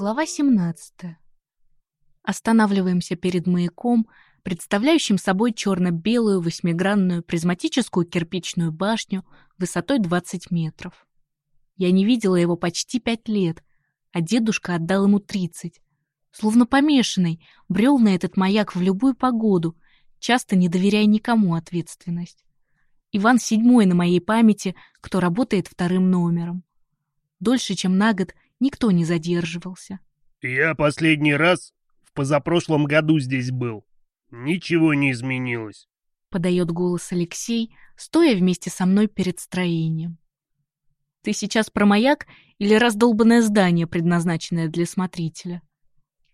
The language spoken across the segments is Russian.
Глава 17. Останавливаемся перед маяком, представляющим собой черно-белую восьмигранную призматическую кирпичную башню высотой 20 метров. Я не видела его почти пять лет, а дедушка отдал ему 30. Словно помешанный, брел на этот маяк в любую погоду, часто не доверяя никому ответственность. Иван седьмой на моей памяти, кто работает вторым номером. Дольше, чем на год, никто не задерживался. «Я последний раз в позапрошлом году здесь был. Ничего не изменилось», — подает голос Алексей, стоя вместе со мной перед строением. «Ты сейчас про маяк или раздолбанное здание, предназначенное для смотрителя?»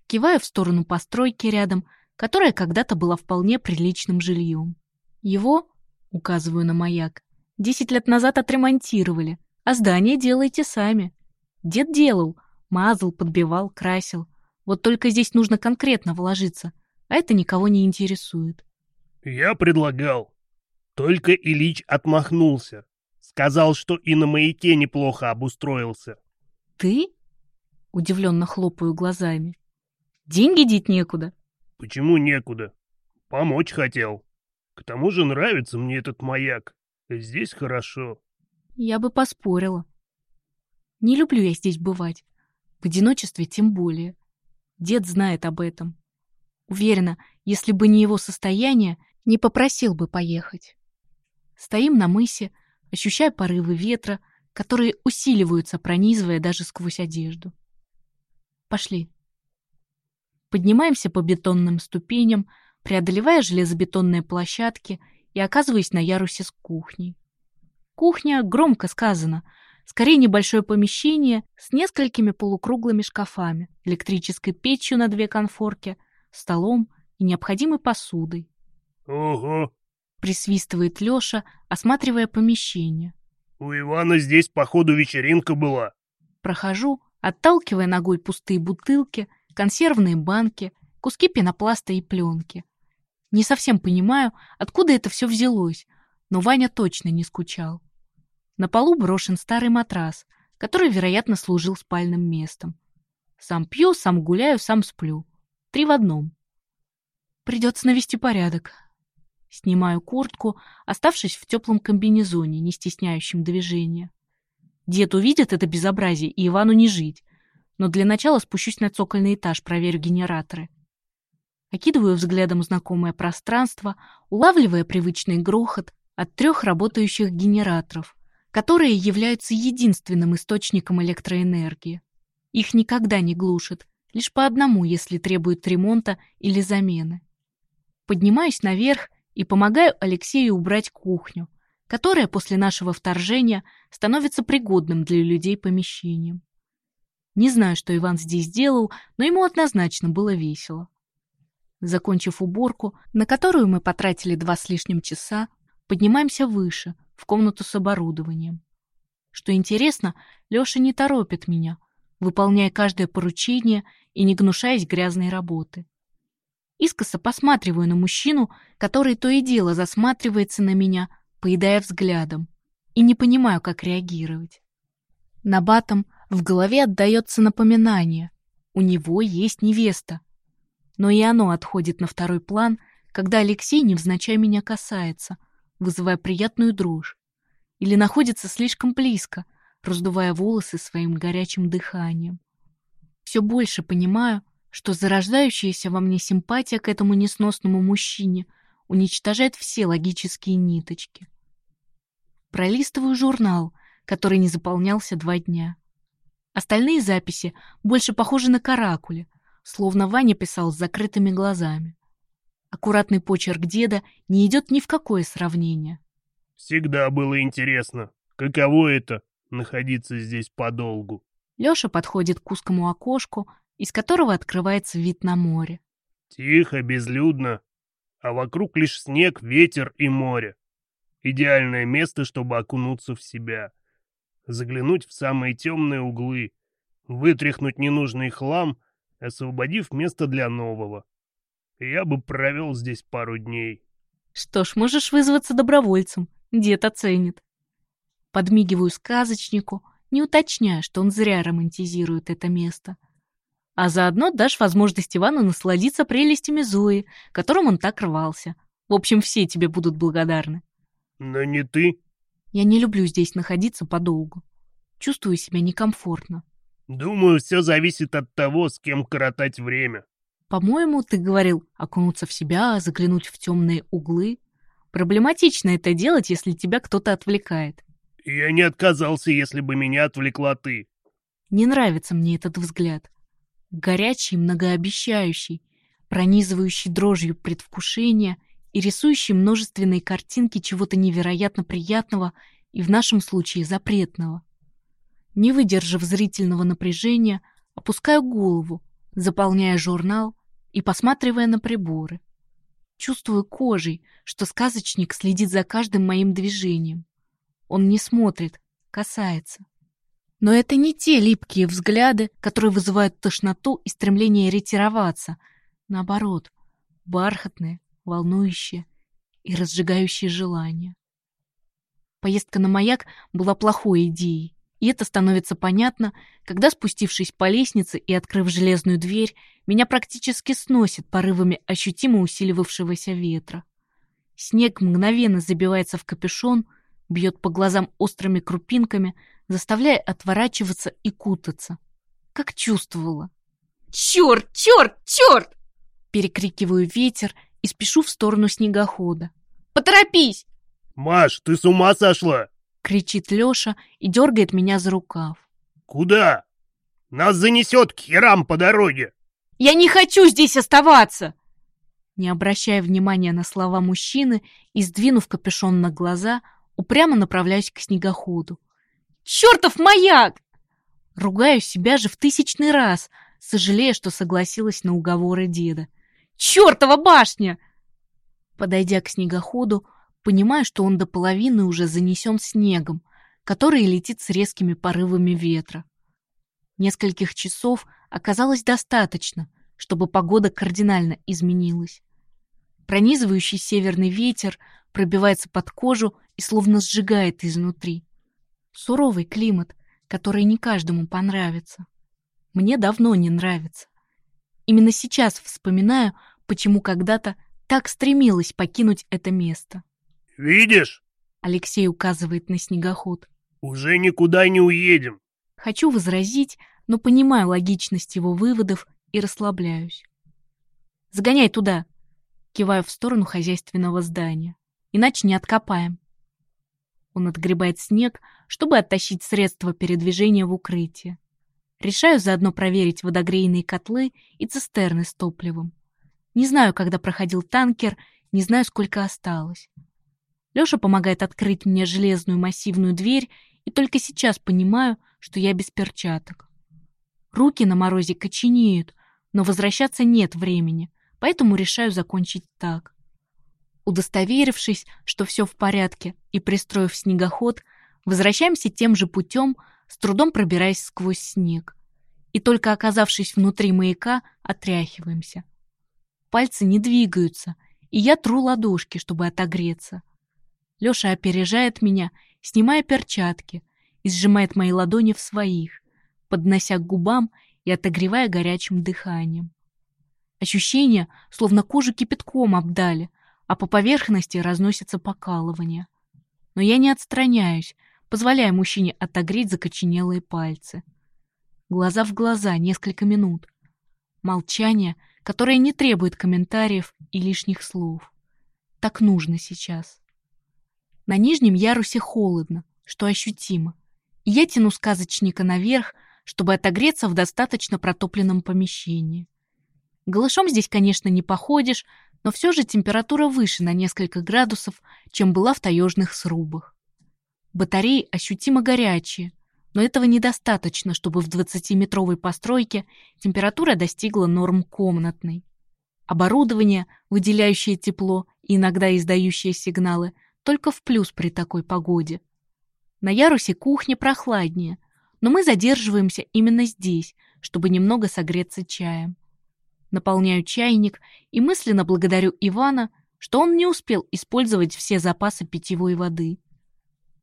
Киваю в сторону постройки рядом, которая когда-то была вполне приличным жильем. Его, указываю на маяк, десять лет назад отремонтировали, а здание делайте сами. Дед делал, мазал, подбивал, красил. Вот только здесь нужно конкретно вложиться, а это никого не интересует. Я предлагал. Только Ильич отмахнулся. Сказал, что и на маяке неплохо обустроился. Ты? Удивленно хлопаю глазами. Деньги деть некуда. Почему некуда? Помочь хотел. К тому же нравится мне этот маяк. Здесь хорошо. Я бы поспорила. Не люблю я здесь бывать. В одиночестве тем более. Дед знает об этом. Уверена, если бы не его состояние, не попросил бы поехать. Стоим на мысе, ощущая порывы ветра, которые усиливаются, пронизывая даже сквозь одежду. Пошли. Поднимаемся по бетонным ступеням, преодолевая железобетонные площадки и оказываясь на ярусе с кухней. Кухня громко сказано. Скорее небольшое помещение с несколькими полукруглыми шкафами, электрической печью на две конфорки, столом и необходимой посудой. «Ого!» — присвистывает Лёша, осматривая помещение. «У Ивана здесь, походу, вечеринка была». Прохожу, отталкивая ногой пустые бутылки, консервные банки, куски пенопласта и пленки. Не совсем понимаю, откуда это все взялось, но Ваня точно не скучал. На полу брошен старый матрас, который, вероятно, служил спальным местом. Сам пью, сам гуляю, сам сплю. Три в одном. Придется навести порядок. Снимаю куртку, оставшись в теплом комбинезоне, не стесняющем движения. Дед увидит это безобразие, и Ивану не жить. Но для начала спущусь на цокольный этаж, проверю генераторы. Окидываю взглядом знакомое пространство, улавливая привычный грохот от трех работающих генераторов, которые являются единственным источником электроэнергии. Их никогда не глушат, лишь по одному, если требуют ремонта или замены. Поднимаюсь наверх и помогаю Алексею убрать кухню, которая после нашего вторжения становится пригодным для людей помещением. Не знаю, что Иван здесь делал, но ему однозначно было весело. Закончив уборку, на которую мы потратили два с лишним часа, поднимаемся выше, в комнату с оборудованием. Что интересно, Лёша не торопит меня, выполняя каждое поручение и не гнушаясь грязной работы. Искоса посматриваю на мужчину, который то и дело засматривается на меня, поедая взглядом, и не понимаю, как реагировать. На батом в голове отдается напоминание. У него есть невеста. Но и оно отходит на второй план, когда Алексей невзначай меня касается, вызывая приятную дрожь, или находится слишком близко, раздувая волосы своим горячим дыханием. Все больше понимаю, что зарождающаяся во мне симпатия к этому несносному мужчине уничтожает все логические ниточки. Пролистываю журнал, который не заполнялся два дня. Остальные записи больше похожи на каракули, словно Ваня писал с закрытыми глазами. Аккуратный почерк деда не идет ни в какое сравнение. Всегда было интересно, каково это — находиться здесь подолгу. Лёша подходит к узкому окошку, из которого открывается вид на море. Тихо, безлюдно, а вокруг лишь снег, ветер и море. Идеальное место, чтобы окунуться в себя. Заглянуть в самые темные углы, вытряхнуть ненужный хлам, освободив место для нового. Я бы провел здесь пару дней. Что ж, можешь вызваться добровольцем. Дед оценит. Подмигиваю сказочнику, не уточняя, что он зря романтизирует это место. А заодно дашь возможность Ивану насладиться прелестями Зои, которым он так рвался. В общем, все тебе будут благодарны. Но не ты. Я не люблю здесь находиться подолгу. Чувствую себя некомфортно. Думаю, все зависит от того, с кем коротать время. По-моему, ты говорил окунуться в себя, заглянуть в темные углы. Проблематично это делать, если тебя кто-то отвлекает. Я не отказался, если бы меня отвлекла ты. Не нравится мне этот взгляд. Горячий, многообещающий, пронизывающий дрожью предвкушения и рисующий множественные картинки чего-то невероятно приятного и в нашем случае запретного. Не выдержав зрительного напряжения, опускаю голову, заполняя журнал и посматривая на приборы. Чувствую кожей, что сказочник следит за каждым моим движением. Он не смотрит, касается. Но это не те липкие взгляды, которые вызывают тошноту и стремление ретироваться. Наоборот, бархатные, волнующие и разжигающие желания. Поездка на маяк была плохой идеей, и это становится понятно, когда, спустившись по лестнице и открыв железную дверь, меня практически сносит порывами ощутимо усиливавшегося ветра. Снег мгновенно забивается в капюшон, бьет по глазам острыми крупинками, заставляя отворачиваться и кутаться. Как чувствовала. «Черт, черт, черт!» Перекрикиваю ветер и спешу в сторону снегохода. «Поторопись!» «Маш, ты с ума сошла?» Кричит Леша и дергает меня за рукав. «Куда? Нас занесет к херам по дороге!» «Я не хочу здесь оставаться!» Не обращая внимания на слова мужчины и сдвинув капюшон на глаза, упрямо направляюсь к снегоходу. «Чертов маяк!» Ругаю себя же в тысячный раз, сожалея, что согласилась на уговоры деда. «Чертова башня!» Подойдя к снегоходу, понимаю, что он до половины уже занесен снегом, который летит с резкими порывами ветра. Нескольких часов оказалось достаточно, чтобы погода кардинально изменилась. Пронизывающий северный ветер пробивается под кожу и словно сжигает изнутри. Суровый климат, который не каждому понравится. Мне давно не нравится. Именно сейчас вспоминаю, почему когда-то так стремилась покинуть это место. «Видишь?» Алексей указывает на снегоход. «Уже никуда не уедем». Хочу возразить, но понимаю логичность его выводов и расслабляюсь. «Загоняй туда!» Киваю в сторону хозяйственного здания. «Иначе не откопаем». Он отгребает снег, чтобы оттащить средства передвижения в укрытие. Решаю заодно проверить водогрейные котлы и цистерны с топливом. Не знаю, когда проходил танкер, не знаю, сколько осталось. Лёша помогает открыть мне железную массивную дверь, и только сейчас понимаю, что я без перчаток. Руки на морозе коченеют, но возвращаться нет времени, поэтому решаю закончить так. Удостоверившись, что все в порядке, и пристроив снегоход, возвращаемся тем же путем, с трудом пробираясь сквозь снег. И только оказавшись внутри маяка, отряхиваемся. Пальцы не двигаются, и я тру ладошки, чтобы отогреться. Лёша опережает меня, снимая перчатки, и сжимает мои ладони в своих, поднося к губам и отогревая горячим дыханием. Ощущение, словно кожу кипятком обдали, а по поверхности разносится покалывание. Но я не отстраняюсь, позволяя мужчине отогреть закоченелые пальцы. Глаза в глаза несколько минут. Молчание, которое не требует комментариев и лишних слов. Так нужно сейчас. На нижнем ярусе холодно, что ощутимо. Я тяну сказочника наверх, чтобы отогреться в достаточно протопленном помещении. Голышом здесь, конечно, не походишь, но все же температура выше на несколько градусов, чем была в таежных срубах. Батареи ощутимо горячие, но этого недостаточно, чтобы в 20-метровой постройке температура достигла норм комнатной. Оборудование, выделяющее тепло и иногда издающее сигналы, только в плюс при такой погоде. На ярусе кухня прохладнее, но мы задерживаемся именно здесь, чтобы немного согреться чаем наполняю чайник и мысленно благодарю Ивана, что он не успел использовать все запасы питьевой воды.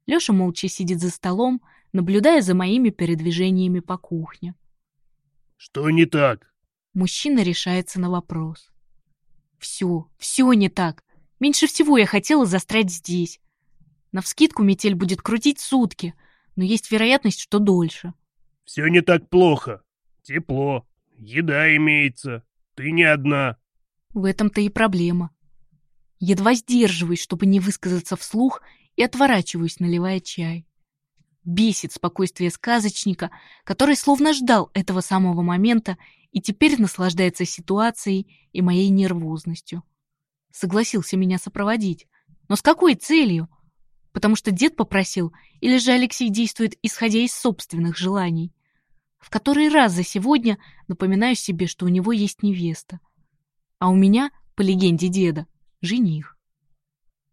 Лёша молча сидит за столом, наблюдая за моими передвижениями по кухне. Что не так? Мужчина решается на вопрос. Все, все не так. Меньше всего я хотела застрять здесь. Навскидку метель будет крутить сутки, но есть вероятность, что дольше. Все не так плохо. Тепло, еда имеется. Ты не одна. В этом-то и проблема. Едва сдерживаюсь, чтобы не высказаться вслух, и отворачиваюсь, наливая чай. Бесит спокойствие сказочника, который словно ждал этого самого момента и теперь наслаждается ситуацией и моей нервозностью. Согласился меня сопроводить. Но с какой целью? Потому что дед попросил, или же Алексей действует, исходя из собственных желаний? В который раз за сегодня напоминаю себе, что у него есть невеста. А у меня, по легенде деда, жених.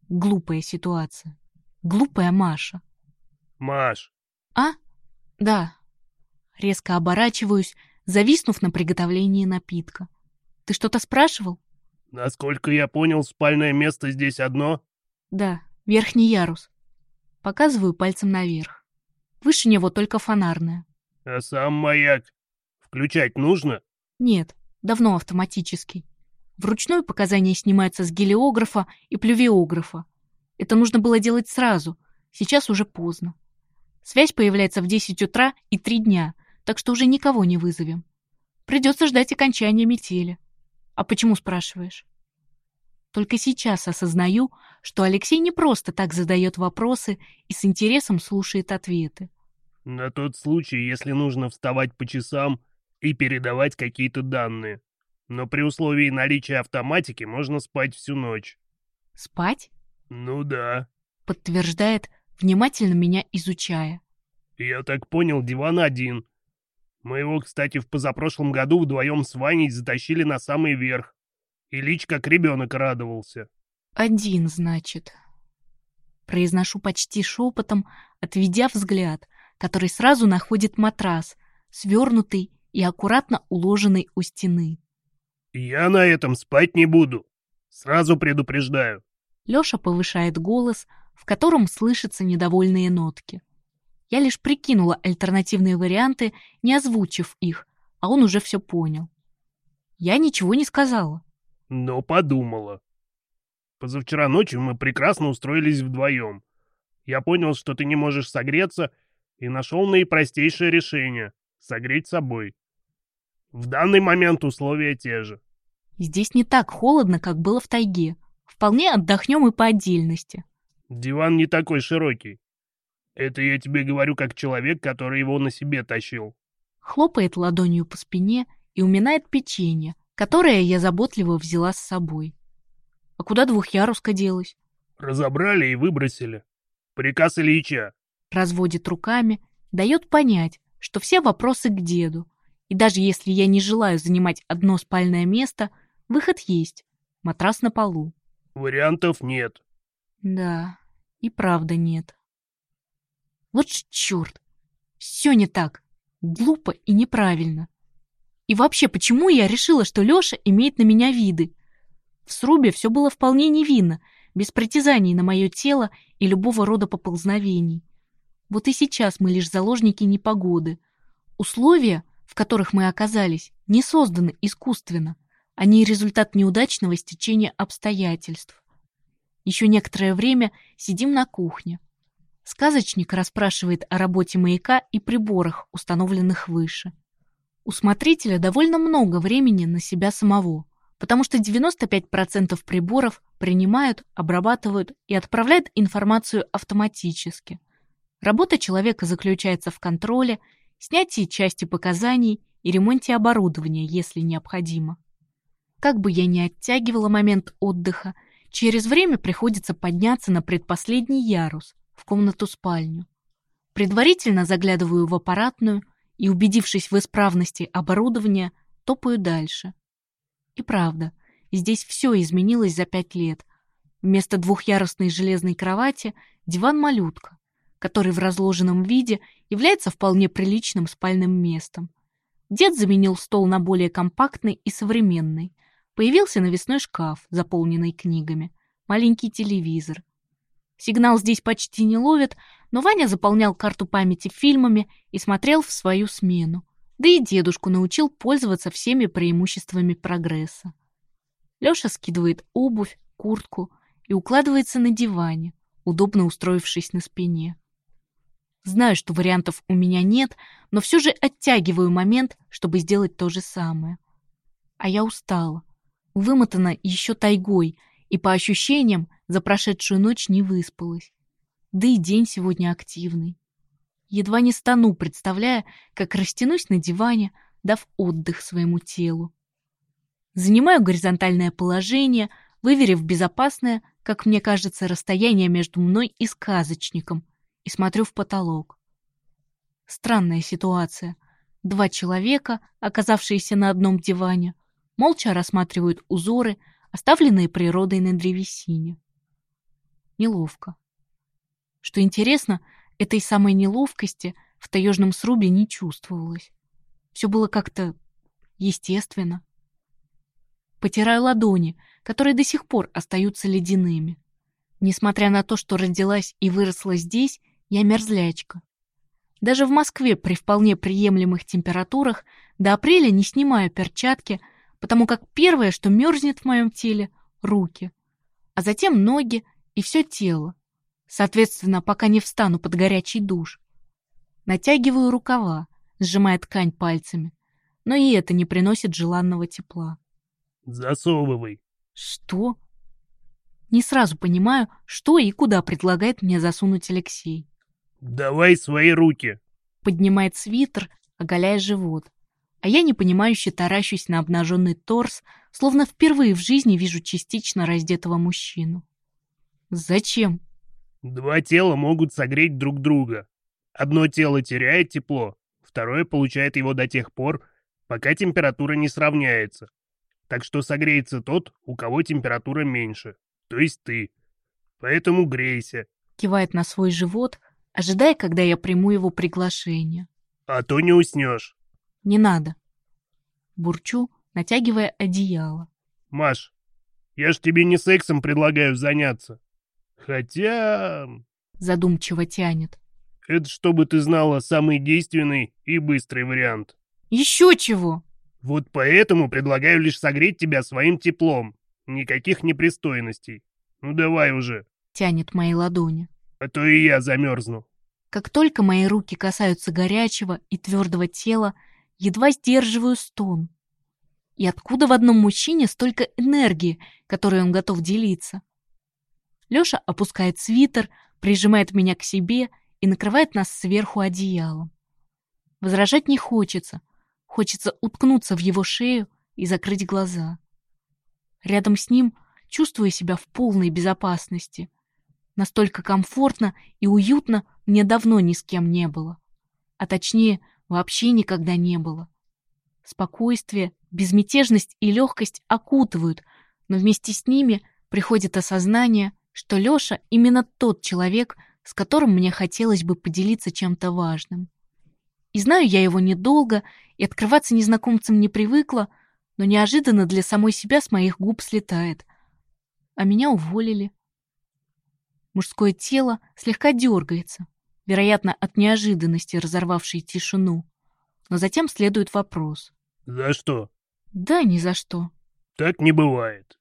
Глупая ситуация. Глупая Маша. Маш. А? Да. Резко оборачиваюсь, зависнув на приготовлении напитка. Ты что-то спрашивал? Насколько я понял, спальное место здесь одно? Да, верхний ярус. Показываю пальцем наверх. Выше него только фонарная. А сам маяк включать нужно? Нет, давно автоматический. Вручную показания снимаются с гелиографа и плювиографа. Это нужно было делать сразу, сейчас уже поздно. Связь появляется в 10 утра и 3 дня, так что уже никого не вызовем. Придется ждать окончания метели. А почему спрашиваешь? Только сейчас осознаю, что Алексей не просто так задает вопросы и с интересом слушает ответы. На тот случай, если нужно вставать по часам и передавать какие-то данные. Но при условии наличия автоматики можно спать всю ночь. Спать? Ну да. Подтверждает, внимательно меня изучая. Я так понял, диван один. Мы его, кстати, в позапрошлом году вдвоем с Ваней затащили на самый верх. И Лич как ребенок радовался. Один, значит. Произношу почти шепотом, отведя взгляд, который сразу находит матрас, свернутый и аккуратно уложенный у стены. «Я на этом спать не буду. Сразу предупреждаю». Лёша повышает голос, в котором слышатся недовольные нотки. Я лишь прикинула альтернативные варианты, не озвучив их, а он уже все понял. Я ничего не сказала. Но подумала. Позавчера ночью мы прекрасно устроились вдвоем. Я понял, что ты не можешь согреться, и нашел наипростейшее решение — согреть собой. В данный момент условия те же. Здесь не так холодно, как было в тайге. Вполне отдохнем и по отдельности. Диван не такой широкий. Это я тебе говорю как человек, который его на себе тащил. Хлопает ладонью по спине и уминает печенье, которое я заботливо взяла с собой. А куда двухъяруска делась? Разобрали и выбросили. Приказ Ильича. Разводит руками, дает понять, что все вопросы к деду. И даже если я не желаю занимать одно спальное место, выход есть. Матрас на полу. Вариантов нет. Да, и правда нет. Вот ж черт! Все не так. Глупо и неправильно. И вообще, почему я решила, что Леша имеет на меня виды? В срубе все было вполне невинно, без притязаний на мое тело и любого рода поползновений. Вот и сейчас мы лишь заложники непогоды. Условия, в которых мы оказались, не созданы искусственно. Они результат неудачного стечения обстоятельств. Еще некоторое время сидим на кухне. Сказочник расспрашивает о работе маяка и приборах, установленных выше. У смотрителя довольно много времени на себя самого, потому что 95% приборов принимают, обрабатывают и отправляют информацию автоматически. Работа человека заключается в контроле, снятии части показаний и ремонте оборудования, если необходимо. Как бы я ни оттягивала момент отдыха, Через время приходится подняться на предпоследний ярус, в комнату-спальню. Предварительно заглядываю в аппаратную и, убедившись в исправности оборудования, топаю дальше. И правда, здесь все изменилось за пять лет. Вместо двухъярусной железной кровати диван-малютка, который в разложенном виде является вполне приличным спальным местом. Дед заменил стол на более компактный и современный – Появился навесной шкаф, заполненный книгами, маленький телевизор. Сигнал здесь почти не ловит, но Ваня заполнял карту памяти фильмами и смотрел в свою смену. Да и дедушку научил пользоваться всеми преимуществами прогресса. Лёша скидывает обувь, куртку и укладывается на диване, удобно устроившись на спине. Знаю, что вариантов у меня нет, но все же оттягиваю момент, чтобы сделать то же самое. А я устала, вымотана еще тайгой, и по ощущениям за прошедшую ночь не выспалась. Да и день сегодня активный. Едва не стану, представляя, как растянусь на диване, дав отдых своему телу. Занимаю горизонтальное положение, выверив безопасное, как мне кажется, расстояние между мной и сказочником, и смотрю в потолок. Странная ситуация. Два человека, оказавшиеся на одном диване, молча рассматривают узоры, оставленные природой на древесине. Неловко. Что интересно, этой самой неловкости в таежном срубе не чувствовалось. Все было как-то естественно. Потираю ладони, которые до сих пор остаются ледяными. Несмотря на то, что родилась и выросла здесь, я мерзлячка. Даже в Москве при вполне приемлемых температурах до апреля не снимаю перчатки, потому как первое, что мерзнет в моем теле — руки, а затем ноги и все тело. Соответственно, пока не встану под горячий душ. Натягиваю рукава, сжимая ткань пальцами, но и это не приносит желанного тепла. Засовывай. Что? Не сразу понимаю, что и куда предлагает мне засунуть Алексей. Давай свои руки. Поднимает свитер, оголяя живот. А я непонимающе таращусь на обнаженный торс, словно впервые в жизни вижу частично раздетого мужчину. Зачем? Два тела могут согреть друг друга. Одно тело теряет тепло, второе получает его до тех пор, пока температура не сравняется. Так что согреется тот, у кого температура меньше, то есть ты. Поэтому грейся. Кивает на свой живот, ожидая, когда я приму его приглашение. А то не уснешь. Не надо. Бурчу, натягивая одеяло. Маш, я ж тебе не сексом предлагаю заняться. Хотя... Задумчиво тянет. Это, чтобы ты знала, самый действенный и быстрый вариант. Еще чего? Вот поэтому предлагаю лишь согреть тебя своим теплом. Никаких непристойностей. Ну давай уже. Тянет мои ладони. А то и я замерзну. Как только мои руки касаются горячего и твердого тела, едва сдерживаю стон. И откуда в одном мужчине столько энергии, которой он готов делиться? Лёша опускает свитер, прижимает меня к себе и накрывает нас сверху одеялом. Возражать не хочется, Хочется уткнуться в его шею и закрыть глаза. Рядом с ним чувствую себя в полной безопасности. Настолько комфортно и уютно мне давно ни с кем не было. А точнее, вообще никогда не было. Спокойствие, безмятежность и легкость окутывают, но вместе с ними приходит осознание, что Лёша именно тот человек, с которым мне хотелось бы поделиться чем-то важным. И знаю я его недолго, и открываться незнакомцам не привыкла, но неожиданно для самой себя с моих губ слетает. А меня уволили. Мужское тело слегка дергается, вероятно, от неожиданности разорвавшей тишину. Но затем следует вопрос. «За что?» «Да, ни за что». «Так не бывает.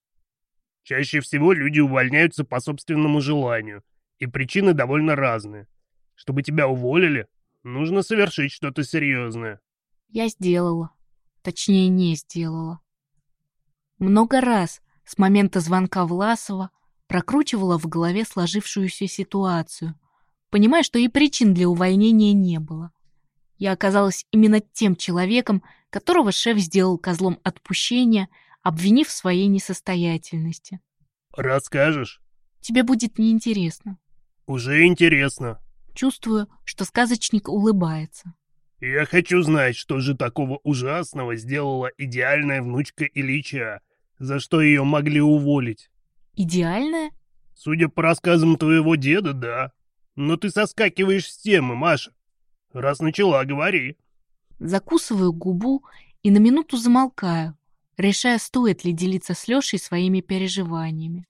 Чаще всего люди увольняются по собственному желанию, и причины довольно разные. Чтобы тебя уволили, Нужно совершить что-то серьезное. Я сделала. Точнее, не сделала. Много раз с момента звонка Власова прокручивала в голове сложившуюся ситуацию, понимая, что и причин для увольнения не было. Я оказалась именно тем человеком, которого шеф сделал козлом отпущения, обвинив в своей несостоятельности. «Расскажешь?» «Тебе будет неинтересно». «Уже интересно», Чувствую, что сказочник улыбается. «Я хочу знать, что же такого ужасного сделала идеальная внучка Ильича, за что ее могли уволить». «Идеальная?» «Судя по рассказам твоего деда, да. Но ты соскакиваешь с темы, Маша. Раз начала, говори». Закусываю губу и на минуту замолкаю, решая, стоит ли делиться с Лешей своими переживаниями.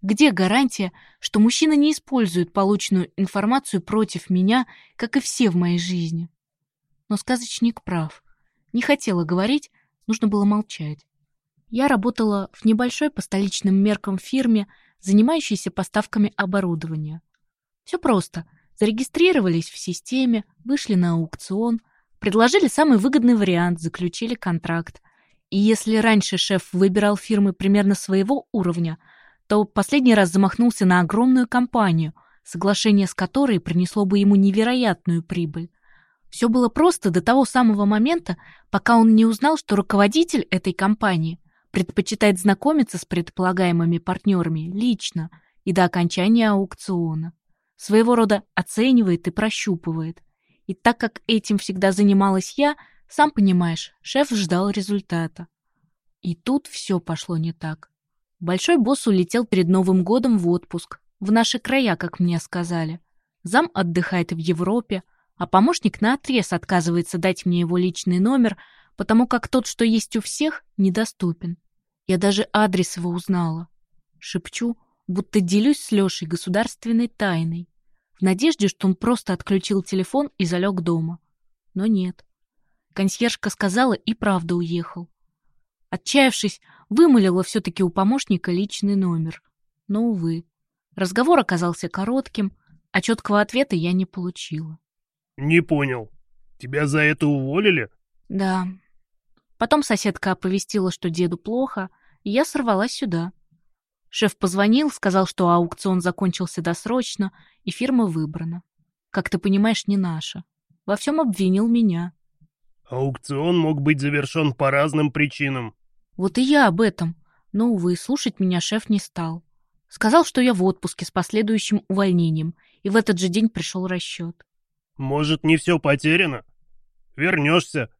Где гарантия, что мужчина не использует полученную информацию против меня, как и все в моей жизни? Но сказочник прав. Не хотела говорить, нужно было молчать. Я работала в небольшой по столичным меркам фирме, занимающейся поставками оборудования. Все просто. Зарегистрировались в системе, вышли на аукцион, предложили самый выгодный вариант, заключили контракт. И если раньше шеф выбирал фирмы примерно своего уровня, то последний раз замахнулся на огромную компанию, соглашение с которой принесло бы ему невероятную прибыль. Все было просто до того самого момента, пока он не узнал, что руководитель этой компании предпочитает знакомиться с предполагаемыми партнерами лично и до окончания аукциона. Своего рода оценивает и прощупывает. И так как этим всегда занималась я, сам понимаешь, шеф ждал результата. И тут все пошло не так. Большой босс улетел перед Новым годом в отпуск, в наши края, как мне сказали. Зам отдыхает в Европе, а помощник наотрез отказывается дать мне его личный номер, потому как тот, что есть у всех, недоступен. Я даже адрес его узнала. Шепчу, будто делюсь с Лешей государственной тайной, в надежде, что он просто отключил телефон и залег дома. Но нет. Консьержка сказала и правда уехал. Отчаявшись, вымолила все-таки у помощника личный номер. Но, увы, разговор оказался коротким, а четкого ответа я не получила. Не понял. Тебя за это уволили? Да. Потом соседка оповестила, что деду плохо, и я сорвалась сюда. Шеф позвонил, сказал, что аукцион закончился досрочно, и фирма выбрана. Как ты понимаешь, не наша. Во всем обвинил меня. Аукцион мог быть завершен по разным причинам. Вот и я об этом. Но, увы, слушать меня шеф не стал. Сказал, что я в отпуске с последующим увольнением, и в этот же день пришел расчет. Может, не все потеряно? Вернешься.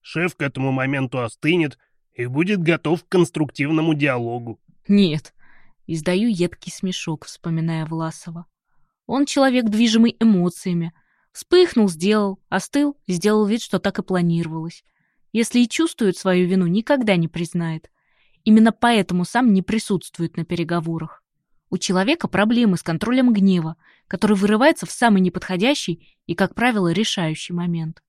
Шеф к этому моменту остынет и будет готов к конструктивному диалогу. Нет. Издаю едкий смешок, вспоминая Власова. Он человек, движимый эмоциями. Вспыхнул, сделал, остыл, сделал вид, что так и планировалось. Если и чувствует свою вину, никогда не признает. Именно поэтому сам не присутствует на переговорах. У человека проблемы с контролем гнева, который вырывается в самый неподходящий и, как правило, решающий момент.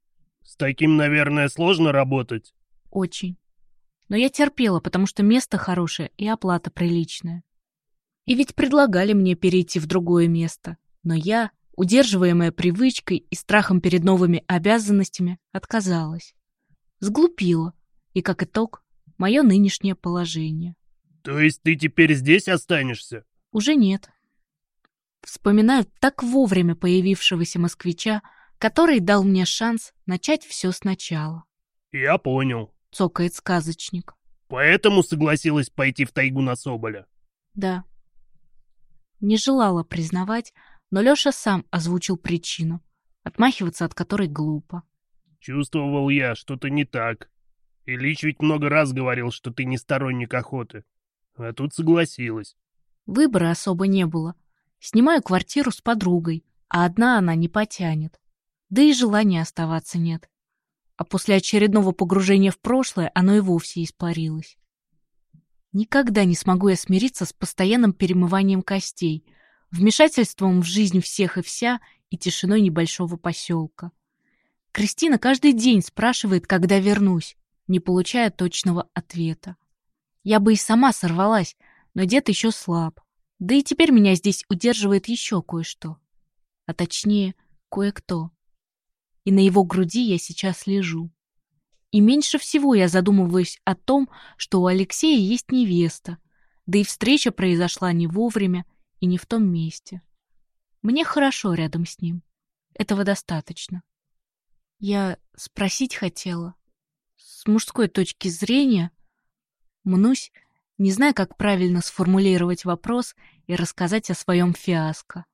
С таким, наверное, сложно работать. Очень. Но я терпела, потому что место хорошее и оплата приличная. И ведь предлагали мне перейти в другое место. Но я, удерживаемая привычкой и страхом перед новыми обязанностями, отказалась. Сглупила. И, как итог, мое нынешнее положение. То есть ты теперь здесь останешься? Уже нет. Вспоминаю так вовремя появившегося москвича, который дал мне шанс начать все сначала. Я понял. Цокает сказочник. Поэтому согласилась пойти в тайгу на Соболя? Да. Не желала признавать, но Леша сам озвучил причину, отмахиваться от которой глупо. Чувствовал я, что-то не так. Ильич ведь много раз говорил, что ты не сторонник охоты. А тут согласилась. Выбора особо не было. Снимаю квартиру с подругой, а одна она не потянет. Да и желания оставаться нет. А после очередного погружения в прошлое оно и вовсе испарилось. Никогда не смогу я смириться с постоянным перемыванием костей, вмешательством в жизнь всех и вся и тишиной небольшого поселка. Кристина каждый день спрашивает, когда вернусь, не получая точного ответа. Я бы и сама сорвалась, но дед еще слаб. Да и теперь меня здесь удерживает еще кое-что. А точнее, кое-кто. И на его груди я сейчас лежу. И меньше всего я задумываюсь о том, что у Алексея есть невеста, да и встреча произошла не вовремя и не в том месте. Мне хорошо рядом с ним. Этого достаточно. Я спросить хотела. С мужской точки зрения, мнусь, не зная, как правильно сформулировать вопрос и рассказать о своем фиаско.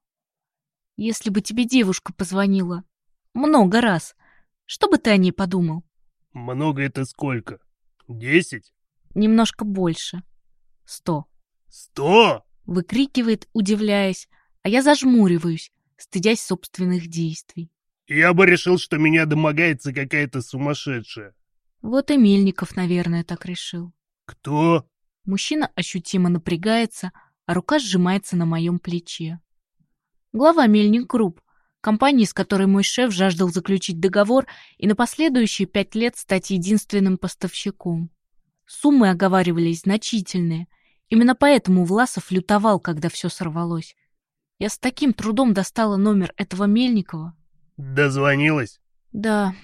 Если бы тебе девушка позвонила много раз, что бы ты о ней подумал? Много это сколько? Десять? Немножко больше. Сто. Сто? Выкрикивает, удивляясь, а я зажмуриваюсь, стыдясь собственных действий. Я бы решил, что меня домогается какая-то сумасшедшая. Вот и Мельников, наверное, так решил. Кто? Мужчина ощутимо напрягается, а рука сжимается на моем плече. Глава Мельник Групп, компании, с которой мой шеф жаждал заключить договор и на последующие пять лет стать единственным поставщиком. Суммы оговаривались значительные. Именно поэтому Власов лютовал, когда все сорвалось. Я с таким трудом достала номер этого Мельникова. Дозвонилась? Да,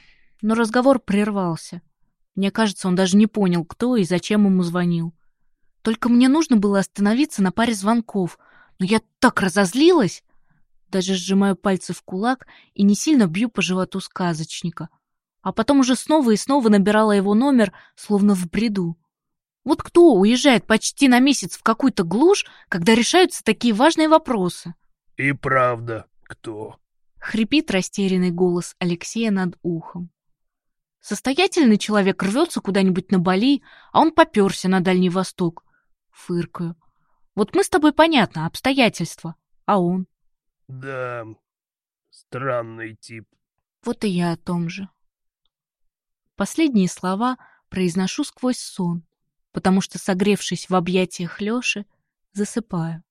но разговор прервался. Мне кажется, он даже не понял, кто и зачем ему звонил. Только мне нужно было остановиться на паре звонков, но я так разозлилась. Даже сжимаю пальцы в кулак и не сильно бью по животу сказочника. А потом уже снова и снова набирала его номер, словно в бреду. Вот кто уезжает почти на месяц в какую-то глушь, когда решаются такие важные вопросы? И правда, кто? Хрипит растерянный голос Алексея над ухом. Состоятельный человек рвется куда-нибудь на Бали, а он поперся на Дальний Восток. Фыркаю. Вот мы с тобой понятно, обстоятельства. А он? Да, странный тип. Вот и я о том же. Последние слова произношу сквозь сон, потому что, согревшись в объятиях Лёши, засыпаю.